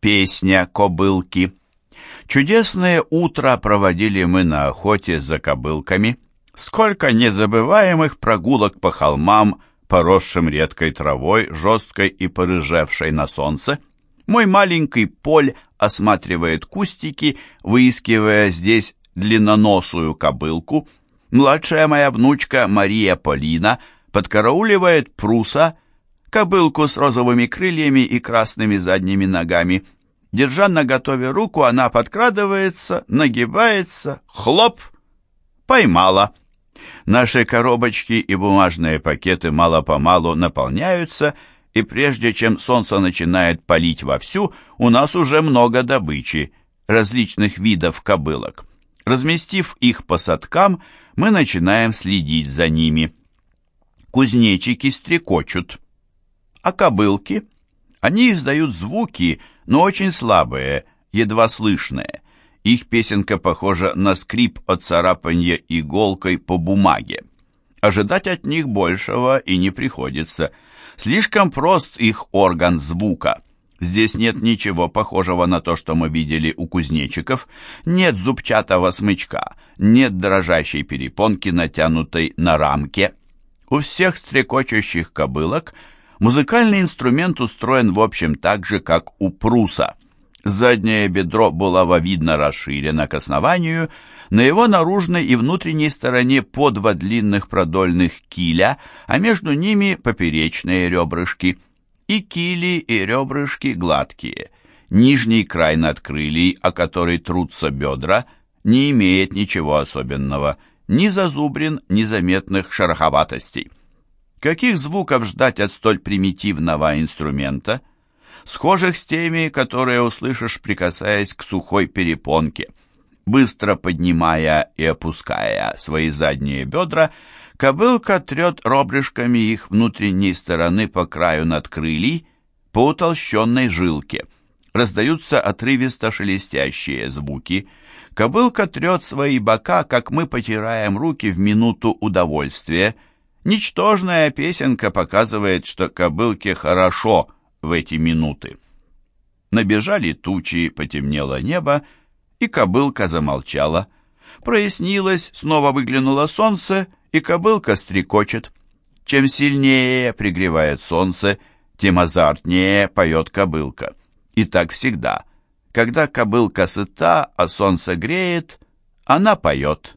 Песня кобылки. Чудесное утро проводили мы на охоте за кобылками. Сколько незабываемых прогулок по холмам, поросшим редкой травой, жесткой и порыжевшей на солнце. Мой маленький Поль осматривает кустики, выискивая здесь длинноносую кобылку. Младшая моя внучка Мария Полина подкарауливает пруса, кобылку с розовыми крыльями и красными задними ногами – Держа на готове руку, она подкрадывается, нагибается, хлоп, поймала. Наши коробочки и бумажные пакеты мало-помалу наполняются, и прежде чем солнце начинает палить вовсю, у нас уже много добычи, различных видов кобылок. Разместив их по садкам, мы начинаем следить за ними. Кузнечики стрекочут. А кобылки? Они издают звуки, но очень слабые, едва слышные. Их песенка похожа на скрип от царапанья иголкой по бумаге. Ожидать от них большего и не приходится. Слишком прост их орган звука. Здесь нет ничего похожего на то, что мы видели у кузнечиков. Нет зубчатого смычка, нет дрожащей перепонки, натянутой на рамке. У всех стрекочущих кобылок – Музыкальный инструмент устроен в общем так же, как у пруса. Заднее бедро булавовидно расширено к основанию, на его наружной и внутренней стороне по два длинных продольных киля, а между ними поперечные ребрышки. И кили, и ребрышки гладкие. Нижний край надкрылий, о который трутся бедра, не имеет ничего особенного, ни зазубрин, ни заметных шероховатостей. Каких звуков ждать от столь примитивного инструмента? Схожих с теми, которые услышишь, прикасаясь к сухой перепонке. Быстро поднимая и опуская свои задние бедра, кобылка трет робрышками их внутренней стороны по краю надкрылий, по утолщенной жилке. Раздаются отрывисто шелестящие звуки. Кобылка трет свои бока, как мы потираем руки в минуту удовольствия – Ничтожная песенка показывает, что кобылке хорошо в эти минуты. Набежали тучи, потемнело небо, и кобылка замолчала. Прояснилось, снова выглянуло солнце, и кобылка стрекочет. Чем сильнее пригревает солнце, тем азартнее поет кобылка. И так всегда. Когда кобылка сыта, а солнце греет, она поет.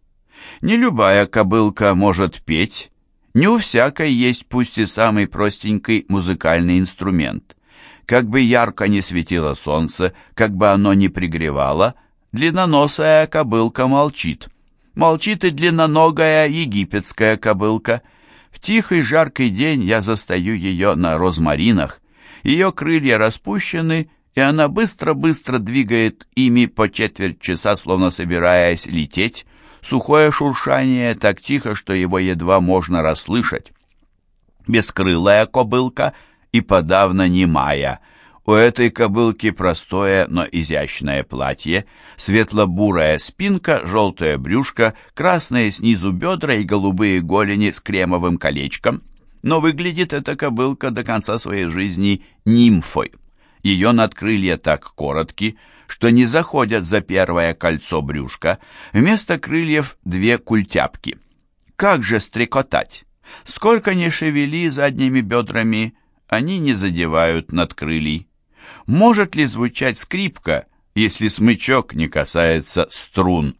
Не любая кобылка может петь, не у всякой есть пусть и самый простенький музыкальный инструмент. Как бы ярко не светило солнце, как бы оно ни пригревало, длинноносая кобылка молчит. Молчит и длинноногая египетская кобылка. В тихий жаркий день я застаю ее на розмаринах. Ее крылья распущены, и она быстро-быстро двигает ими по четверть часа, словно собираясь лететь. Сухое шуршание так тихо, что его едва можно расслышать. Бескрылая кобылка и подавно немая. У этой кобылки простое, но изящное платье, светло-бурая спинка, желтое брюшко, красные снизу бедра и голубые голени с кремовым колечком. Но выглядит эта кобылка до конца своей жизни нимфой. Ее надкрылья так коротки, что не заходят за первое кольцо брюшка, вместо крыльев две культяпки. Как же стрекотать? Сколько ни шевели задними бедрами, они не задевают над крыльей. Может ли звучать скрипка, если смычок не касается струн?